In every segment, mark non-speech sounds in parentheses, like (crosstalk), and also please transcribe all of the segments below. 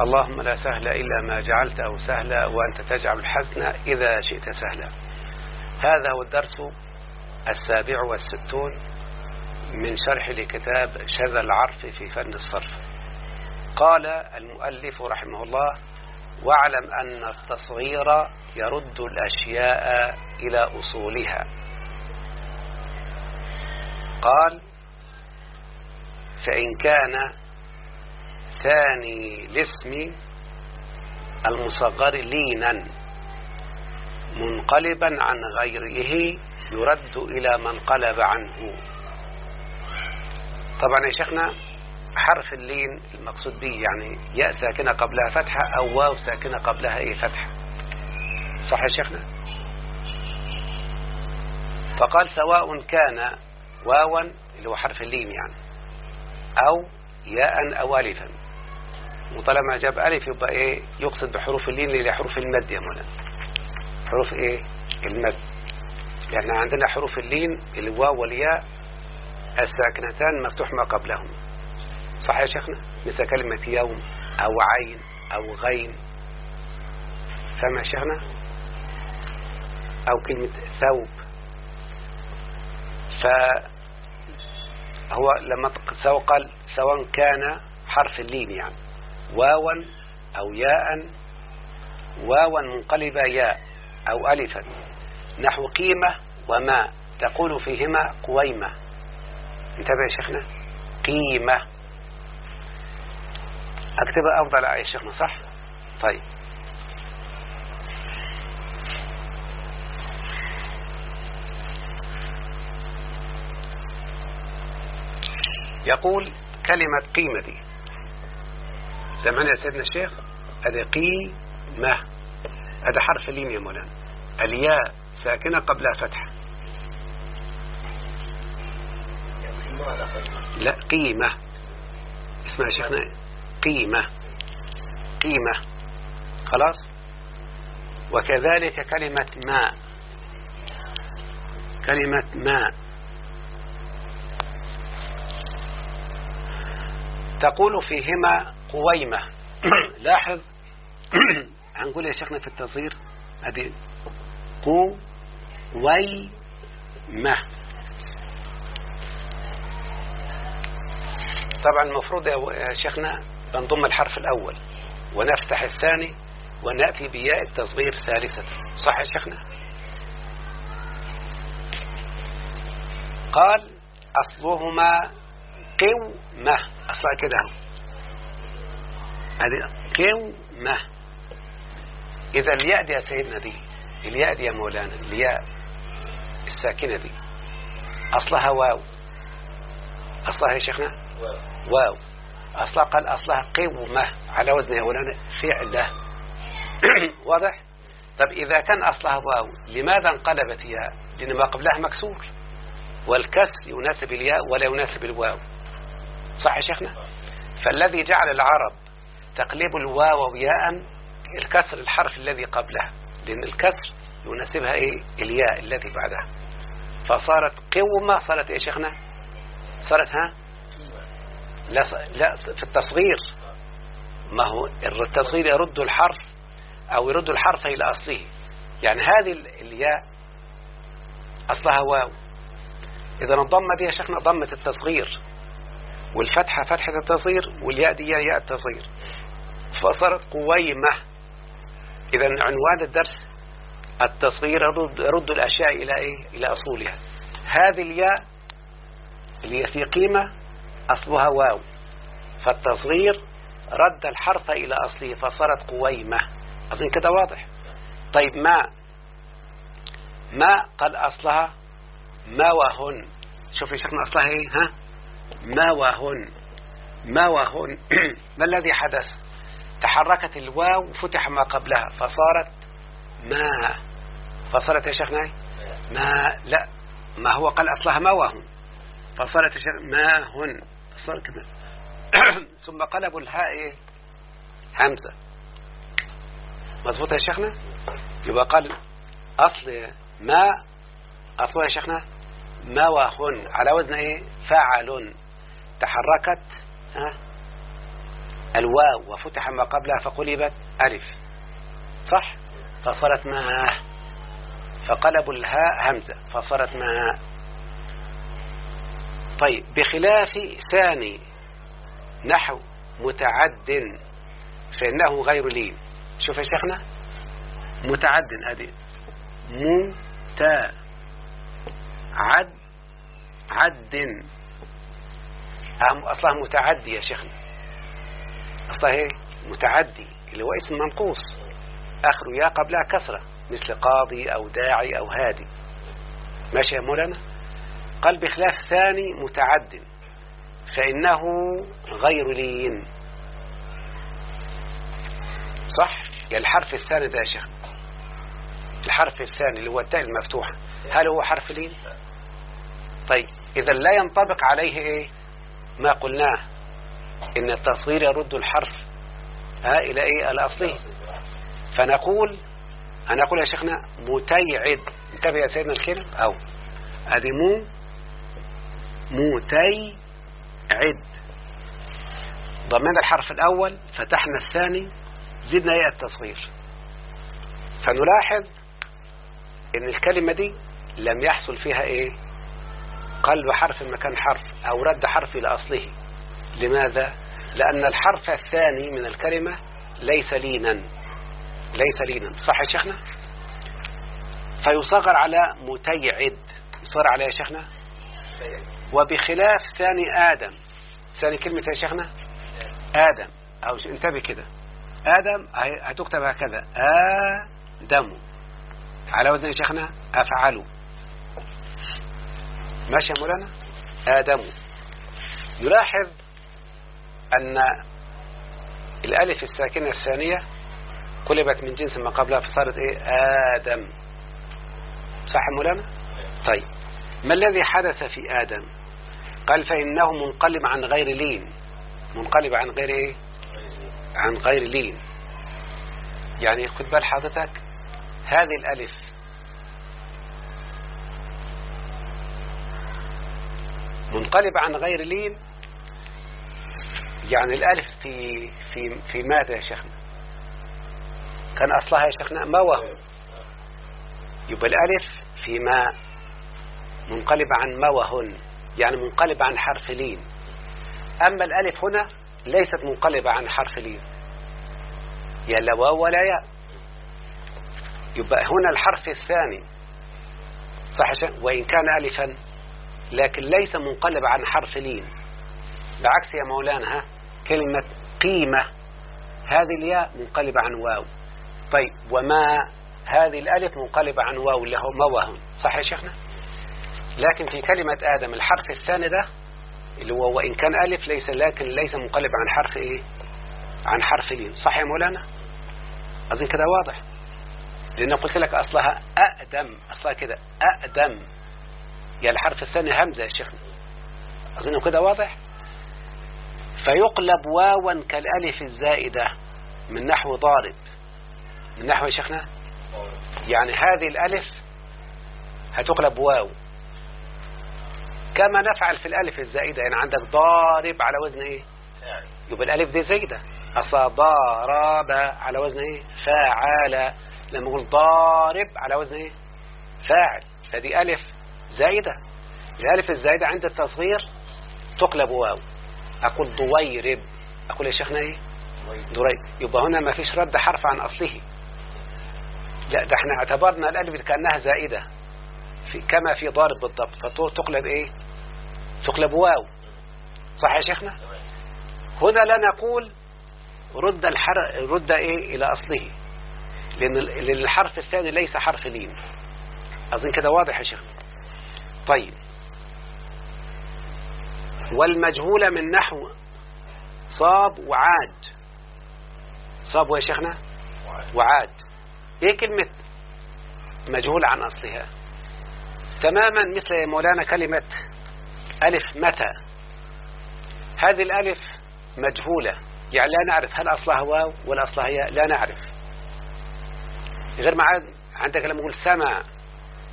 اللهم لا سهل إلا ما جعلته سهلا وأنت تجعل الحزن إذا شئت سهلا. هذا هو الدرس السابع والستون من شرح لكتاب شذا العرف في فن الصرف. قال المؤلف رحمه الله واعلم أن التصغير يرد الأشياء إلى أصولها. قال فإن كان ثاني الاسم المصغر لينا منقلبا عن غيره يرد إلى من قلب عنه. طبعا يا شيخنا حرف اللين المقصود به يعني ياء ساكنة قبلها فتحة أو واو ساكنة قبلها إيه فتحة. صح يا شيخنا؟ فقال سواء كان واوا اللي هو حرف اللين يعني أو ياء أو ألفا. وطالما جاب ألف يبقى إيه؟ يقصد بحروف اللين اللي حروف المد يا مولانا حروف إيه؟ المد. يعني عندنا حروف اللين الواو والياء الساكنتان مفتوح ما قبلهم. صح يا شيخنا؟ مثل كلمة يوم أو عين أو غين. فما شيخنا؟ أو كلمة ثوب. فهو لما سواء قال سواء كان حرف اللين يعني. واوا أو ياء واوا منقلبة ياء أو ألفا. نحو قيمة وما تقول فيهما قويمة. انتبه يا شيخنا. قيمة. أكتبها أفضل يا شيخنا صح؟ طيب. يقول كلمة قيمة دي سمعنا يا سيدنا الشيخ هذا قيمة هذا حرف اللين يا مولانا. الياء ساكنة قبلها فتحة لا قيمة. اسمها شيخنا. قيمة. قيمة. خلاص؟ وكذلك كلمة ماء كلمة ماء تقول فيهما قويمة. (clears throat) لاحظ (clears throat) هنقول يا شيخنا في التصغير هذه قويمة طبعا المفروض يا شيخنا نضم الحرف الأول ونفتح الثاني ونأتي بياء التصغير ثالثة صح يا شيخنا؟ قال أصلهما قومة. أصلها كده هذه قومة إذا الياء دي يا سيدنا دي الياء دي يا مولانا الياء الساكنة دي. أصلها واو. أصلها يا شيخنا؟ واو. أصلها قال أصلها قومة على وزن يا مولانا فعلة (coughs) واضح؟ طب إذا كان أصلها واو لماذا انقلبت ياء لأن ما قبلها مكسور. والكسر يناسب الياء ولا يناسب الواو. صح يا شيخنا؟ فالذي جعل العرب تقليب الواو ياء الكسر الحرف الذي قبلها لأن الكسر يناسبها إيه؟ الياء التي بعدها. فصارت قومة صارت إيه شيخنا؟ صارت ها؟ لا, لا في التصغير. ما هو التصغير يرد الحرف أو يرد الحرف إلى أصله. يعني هذه الياء أصلها واو. إذا الضمة دي يا شيخنا ضمة التصغير والفتحة فتحة التصغير والياء دي ياء التصغير. فصارت قويمة. إذا عنوان الدرس التصغير يرد الأشياء إلى إيه؟ إلى أصولها. هذه الياء اللي في قيمة أصلها واو. فالتصغير رد الحرف إلى أصله فصارت قويمة. أظن كده واضح؟ طيب ما ما قال أصلها؟ ما وهن. شوف يا شيخنا أصلها إيه؟ ها؟ ما وهن. ما وهن. (clears throat) ما الذي حدث؟ تحركت الواو وفتح ما قبلها فصارت ما. فصارت يا شيخنا ما لا. ما هو قال أصلها ما وهن. فصارت يا شيخ ما هن. صار كده (clears throat) ثم قلبوا الهاء إيه؟ همزة مظبوط يا شيخنا؟ يبقى قال أصل ما. أصل يا شيخنا ما وهن. على وزن إيه؟ فعل تحركت ها؟ الواو وفتح ما قبلها فقلبت ألف. صح؟ فصارت ما فقلبوا الهاء همزة فصارت ما طيب بخلاف ثاني نحو متعد فإنه غير لين. شوف يا شيخنا متعد هذه. متعد عد. أصلها متعدي يا شيخنا. أصلها إيه متعدي اللي هو اسم منقوص. آخره يا قبلها كسرة مثل قاضي أو داعي أو هادي. ماشي يا مولانا؟ قال بخلاف ثاني متعد. فإنه غير لين. صح؟ يعني الحرف الثاني ده يا شيخ. الحرف الثاني اللي هو التاء المفتوحة هل هو حرف لين؟ طيب إذا لا ينطبق عليه إيه؟ ما قلناه. إن التصغير يرد الحرف ها إلى إيه؟ الأصلي فنقول أنا أقول يا شيخنا متيعد. انتبه يا سيدنا الكلم أو. هذه مو متيعد. ضمنا الحرف الأول فتحنا الثاني زدنا إيه التصغير. فنلاحظ إن الكلمة دي لم يحصل فيها إيه؟ قلب حرف مكان حرف أو رد حرف إلى أصله. لماذا؟ لأن الحرف الثاني من الكلمة ليس لينا. ليس لينا. صح يا شيخنا؟ فيصغر على متيعد. يصغر على يا شيخنا؟ وبخلاف ثاني آدم. ثاني كلمة يا شيخنا؟ آدم. أو انتبه كده. آدم هتكتب هكذا. آدم. على وزن يا شيخنا؟ أفعلوا ماشي يا مولانا؟ آدم. يلاحظ أن الألف الساكنة الثانية قلبت من جنس ما قبلها فصارت إيه؟ آدم. صح مولانا طيب. ما الذي حدث في آدم؟ قال فإنه منقلب عن غير لين. منقلب عن غير إيه؟ عن غير لين. يعني خد بال حضرتك. هذه الألف. منقلب عن غير لين يعني الألف في في في ماذا يا شيخنا؟ كان أصلها يا شيخنا ما وهو؟ يبقى الألف في ما منقلب عن ما وهن يعني منقلب عن حرف لين. أما الألف هنا ليست منقلبة عن حرف لين. يا لا واو ولا ياء. يبقى هنا الحرف الثاني. صح وإن كان ألفا لكن ليس منقلب عن حرف لين. بعكس يا مولانا ها؟ كلمة قيمة. هذه الياء منقلبة عن واو. طيب وما هذه الألف منقلبة عن واو اللي هو موهن صح يا شيخنا؟ لكن في كلمة آدم الحرف الثاني ده اللي هو وإن كان ألف ليس لكن ليس منقلب عن حرف إيه؟ عن حرف لين صح يا مولانا؟ أظن كده واضح. لأن قلت لك أصلها أقدم أصلها كده أقدم. يا الحرف الثاني همزة يا شيخنا. أظن كده واضح؟ فيقلب واوا كالألف الزائدة من نحو ضارب. من نحو يا شيخنا؟ يعني هذه الألف هتقلب واو. كما نفعل في الألف الزائدة يعني عندك ضارب على وزن إيه؟ يبقى الألف دي زايدة. أصلا ضارب على وزن إيه؟ فاعل. لما نقول ضارب على وزن إيه؟ فاعل. فدي ألف زايدة. الألف الزايدة عند التصغير تقلب واو. أقول ضويرب أقول يا شيخنا إيه؟ ضريب يبقى هنا ما فيش رد حرف عن أصله. لا ده إحنا اعتبرنا الألف كأنها زائدة. في كما في ضارب بالضبط. فتقلب إيه؟ تقلب واو. صح يا شيخنا؟ هنا لا نقول رد الحر رد إيه؟ إلى أصله. لأن الحرف الثاني ليس حرف لين أظن كده واضح يا شيخنا؟ طيب. والمجهول من نحو صاب وعاد. صاب يا شيخنا؟ وعاد. إيه كلمة مجهول عن أصلها؟ تماما مثل مولانا كلمة ألف متى. هذه الألف مجهولة. يعني لا نعرف هل أصلها واو ولا أصلها ياء. لا نعرف. غير ما عندك لما نقول سما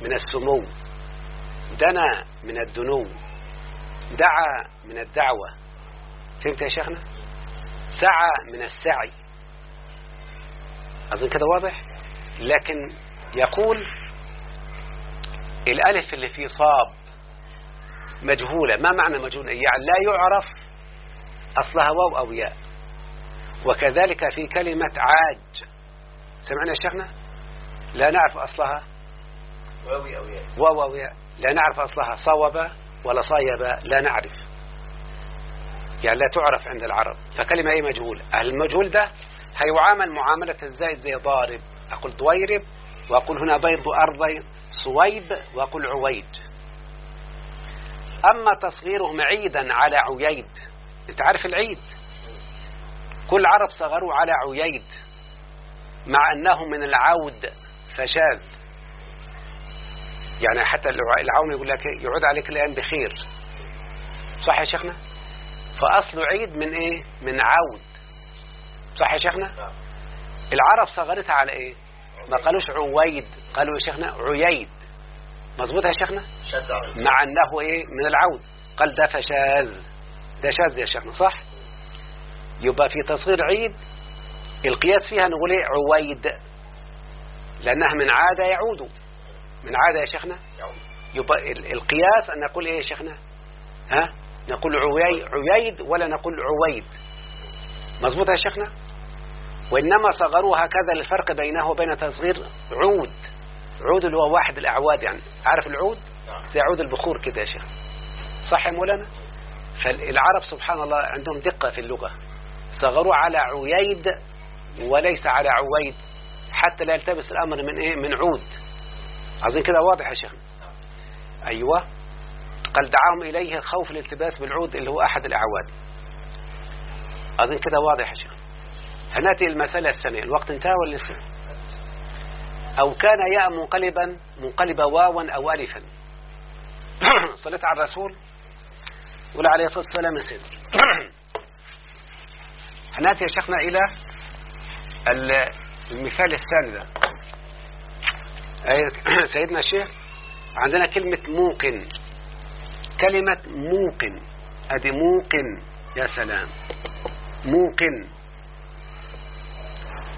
من السمو دنا من الدنو. دعا من الدعوة. فهمت يا شيخنا؟ سعى من السعي. أظن كده واضح؟ لكن يقول الألف اللي فيه صاب مجهولة. ما معنى مجهولة؟ يعني لا يعرف أصلها واو أو ياء. وكذلك في كلمة عاج. سمعنا يا شيخنا؟ لا نعرف أصلها واو أو ياء. واو أو ياء. لا نعرف أصلها صوب ولا صايب لا نعرف. يعني لا تعرف عند العرب. فكلمة إيه مجهول؟ المجهول ده هيعامل معاملة الزائد زي ضارب. أقول ضويرب وأقول هنا بيض أرضي صويب وأقول عويد. أما تصغيرهم عيدا على عييد أنت عارف العيد؟ كل عرب صغروا على عييد مع أنه من العود فشاذ. يعني حتى العون يقول لك يعود عليك الآن بخير. صح يا شيخنا؟ فأصل عيد من إيه؟ من عود. صح يا شيخنا؟ العرب صغرتها على إيه؟ ما قالوش عويد قالوا يا شيخنا عييد. مظبوط يا شيخنا؟ مع أنه إيه؟ من العود. قال ده فشاذ. ده شاذ يا شيخنا صح؟ يبقى في تصغير عيد القياس فيها نقول إيه؟ عويد. لأنها من عاد يعود. من عاد يا شيخنا؟ يبقى القياس أن نقول إيه يا شيخنا؟ ها؟ نقول عوي عييد ولا نقول عويد. مظبوط يا شيخنا؟ وإنما صغروا هكذا للفرق بينه وبين تصغير عود. عود اللي هو واحد الأعواد يعني. عارف العود؟ زي عود البخور كده يا شيخ. صح يا مولانا؟ فالعرب سبحان الله عندهم دقة في اللغة. صغروا على عييد وليس على عويد. حتى لا يلتبس الأمر من إيه؟ من عود. عايزين كده واضح يا شيخ أيوة. قال دعاهم إليه خوف الالتباس بالعود اللي هو أحد الأعواد. أظن كده واضح يا شيخ هنأتي المسألة الثانية. الوقت انتهى ولا لسه؟ أو كان ياء منقلبا منقلبا واوا أو ألفا. (clears throat) صليت على الرسول. ولا عليه الصلاة والسلام يا (clears throat) هنأتي يا شيخنا إلى المثال الثاني ده. (clears throat) سيدنا الشيخ عندنا كلمة موقن. كلمة موقن. ادي موقن. يا سلام. موقن.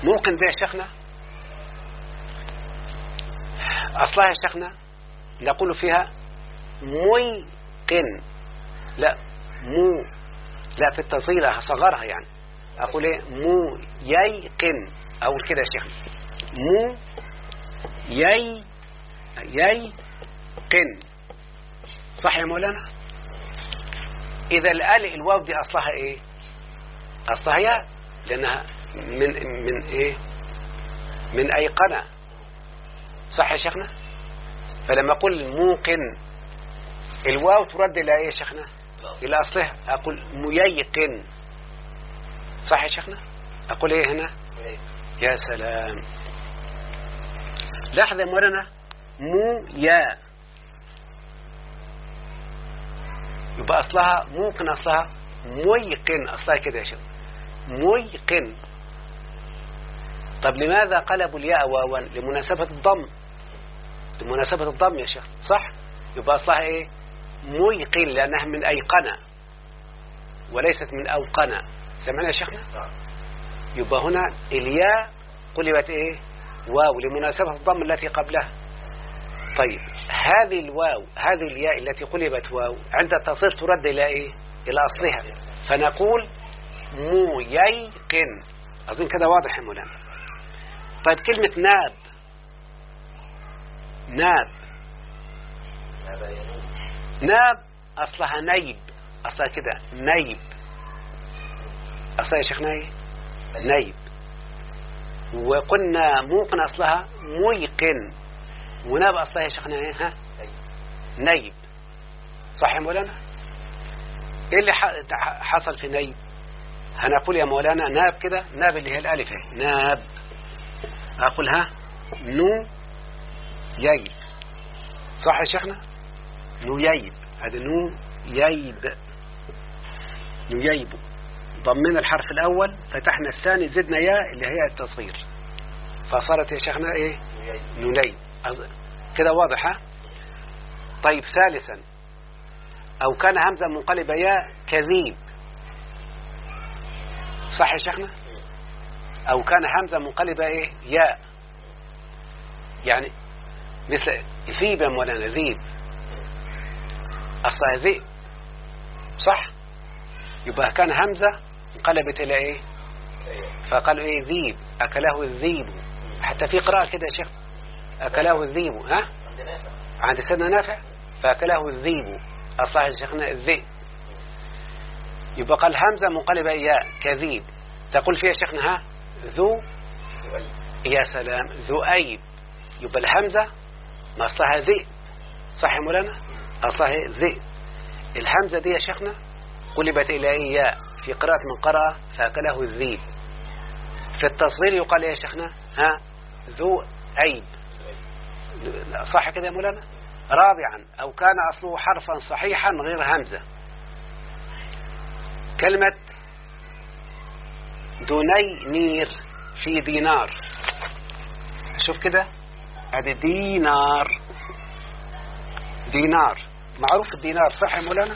موقن ده يا شيخنا؟ أصلها يا شيخنا نقول فيها موقن. لا مو. لا في التصغير هصغرها يعني. أقول إيه؟ مو ييقن. أقول كده يا شيخنا. مو يي ييقن صح يا مولانا؟ إذا الآل الواو دي أصلها إيه؟ أصلها يا لأنها من من إيه؟ من أيقنة. صح يا شيخنا؟ فلما أقول موقن الواو ترد إلى إيه يا شيخنا؟ إلى أصلها. أقول مييقن. صح يا شيخنا؟ أقول إيه هنا؟ يا سلام. لاحظ يا مولانا مو يا. يبقى أصلها ممكن أصلها ميقن أصلها كده يا شيخ ميقن طب لماذا قلبوا الياء واوا؟ لمناسبة الضم. لمناسبة الضم يا شيخ. صح؟ يبقى أصلها إيه؟ ميقن لأنها من أيقنة. وليست من أوقنة. سمعنا يا شيخنا؟ يبقى هنا الياء قلبت إيه؟ واو لمناسبة الضم التي قبلها. طيب هذه الواو هذه الياء التي قلبت واو عند التصريف ترد إلى إيه؟ إلى أصلها. فنقول ميقن أظن كده واضح يا طيب كلمة ناب. ناب. ناب أصلها نيب. أصلها كده نيب. أصلها يا شيخنا إيه نيب. وقلنا موقن أصلها ميقن وناب أصلها يا شيخنا إيه؟ ها؟ نيب. صح يا مولانا؟ إيه اللي حصل في نيب؟ هنقول يا مولانا ناب كده ناب اللي هي الألف اهي ناب. أقول ها؟ نو ييب. صح يا شيخنا؟ نو ييب. هذا نو ييب. نو ييب. ضمنا الحرف الأول فتحنا الثاني زدنا ياء اللي هي التصغير. فصارت يا شيخنا وياي. نوني. كده واضح ها؟ طيب ثالثا. أو كان همزة منقلبة ياء كذيب. صح يا شيخنا؟ أو كان همزة منقلبة إيه؟ ياء. يعني مثل ذيب يا مولانا ذيب. أصلها ذئب صح؟ يبقى كان همزة انقلبت إلى إيه. فقالوا إيه؟ ذيب. أكله الذيب. حتى في قراءة كده يا شيخ. أكله الذيب. ها؟ عند سيدنا نافع. فأكله الذيب. يا شيخنا الذئب. يبقى قال همزة منقلبة ياء كذيب. تقول فيها شيخنا ها؟ ذو. يا سلام. ذؤيب يبقى الهمزة ما أصلها ذئب. صح يا مولانا؟ أصلها؟ ذئب. الهمزة دي يا شيخنا قلبت إلى إيه ياء في قراءة من قرأ فأكله الذيب. في التصغير يقال إيه يا شيخنا؟ ها؟ ذو عيب. صح كده يا مولانا؟ رابعا أو كان أصله حرفا صحيحا غير همزة. كلمة دوني نير في دينار. شوف كده. ادي دينار. دينار. معروف الدينار صح يا مولانا؟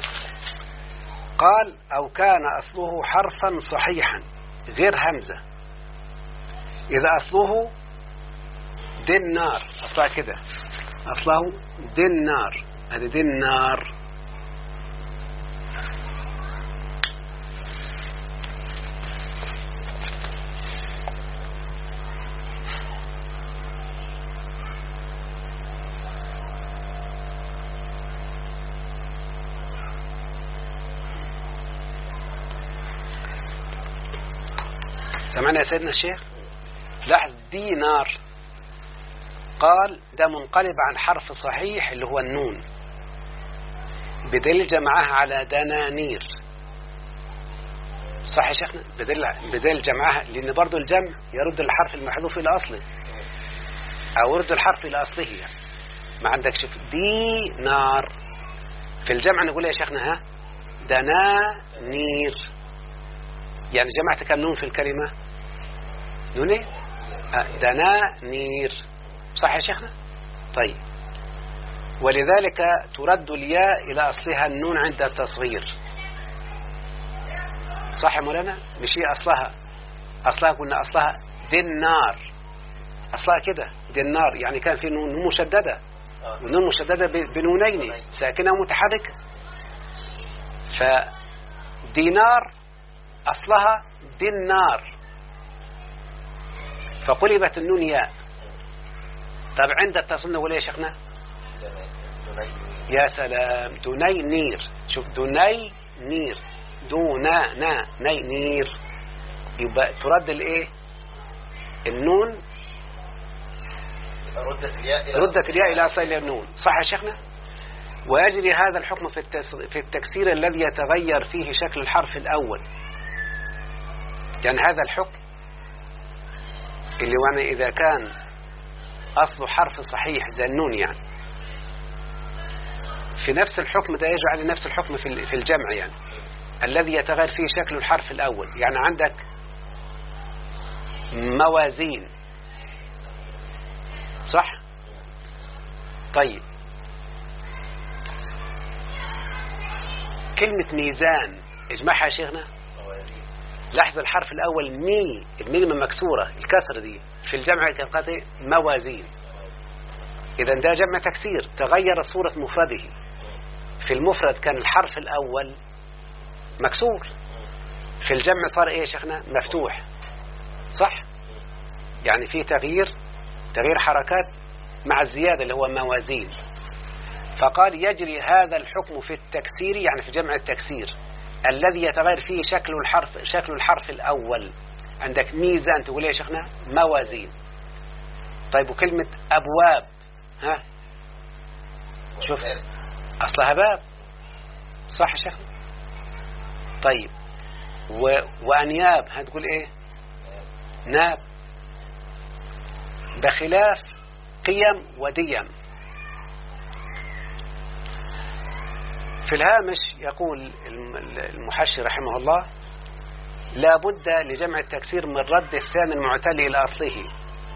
قال أو كان أصله حرفا صحيحا غير همزة. إذا أصله دينار أصلها كده. أصله دينار ادي دينار. سمعنا يا سيدنا الشيخ؟ لاحظ دينار. قال ده منقلب عن حرف صحيح اللي هو النون. بدليل جمعها على دنانير. صح يا شيخنا؟ بدليل بدليل جمعها لأن برضو الجمع يرد الحرف المحذوف إلى أصله. أو يرد الحرف إلى أصله يعني. ما عندك شوف دينار. في الجمع نقول يا شيخنا ها؟ دنانير. يعني جمعت كم نون في الكلمة؟ نون إيه آه، دنانير صح يا شيخنا؟ طيب. ولذلك ترد الياء إلى أصلها النون عند التصغير. صح يا مولانا؟ مش هي أصلها. أصلها قلنا أصلها دينار. أصلها كده دينار. يعني كان في نون مشددة. والنون مشددة بنونين. ساكنة ومتحركة. فدينار أصلها دنار. فقلبت النون ياء. طب عند التصل نقول إيه يا شيخنا؟ يا سلام. دني نير. شوف دني نير. دونا نا. ني نير. يبقى ترد الإيه؟ النون. ردت الياء ردت الياء إلى أصل النون. صح يا شيخنا؟ ويجري هذا الحكم في. في التكسير الذي يتغير فيه شكل الحرف الأول. يعني هذا الحكم. اللي وأنا إذا كان أصله حرف صحيح زي النون يعني. في نفس الحكم ده يجري عليه نفس الحكم في ال- في الجمع يعني. الذي يتغير فيه شكل الحرف الأول. يعني عندك موازين. صح؟ طيب. كلمة ميزان اجمعها يا شيخنا. لاحظ الحرف الأول مي الميم مكسورة الكسر دي في الجمع كانت؟ موازين. إذا ده جمع تكسير تغير صورة مفرده. في المفرد كان الحرف الأول مكسور. في الجمع صار إيه يا شيخنا؟ مفتوح. صح؟ يعني في تغيير تغيير حركات مع الزيادة اللي هو موازين. فقال يجري هذا الحكم في التكسير يعني في جمع التكسير. الذي يتغير فيه شكل الحرف شكل الحرف الأول. عندك ميزان تقول إيه يا شيخنا؟ موازين. طيب وكلمة أبواب ها؟ شوف. أصلها باب صح يا شيخنا؟ طيب و... وأنياب هتقول إيه؟ ناب. بخلاف قيم وديم. في الهامش يقول الم- المحشي رحمه الله لا بد لجمع التكسير من رد الثاني المعتل إلى أصله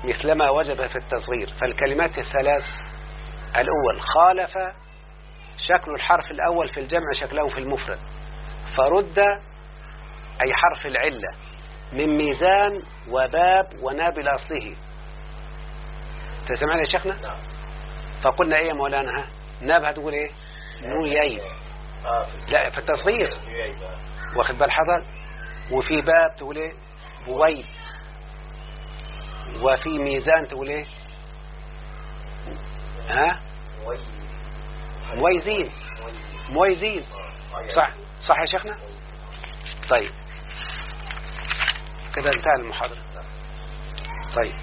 مثلما وجب في التصغير. فالكلمات الثلاث الأول خالف شكل الحرف الأول في الجمع شكله في المفرد. فرد أي حرف العلة من ميزان وباب وناب إلى أصله. تسمعنا يا شيخنا؟ نعم. فقلنا إيه يا مولانا؟ ناب هتقول إيه؟ نويين. آه في لا في التصغير. آه. واخد بال حضر؟ وفي باب تقول إيه؟ بويب وفي ميزان تقول إيه؟ ها؟ موي مويزين موي مويزين آه. صح. صح يا شيخنا؟ طيب. كده انتهى المحاضرة. طيب.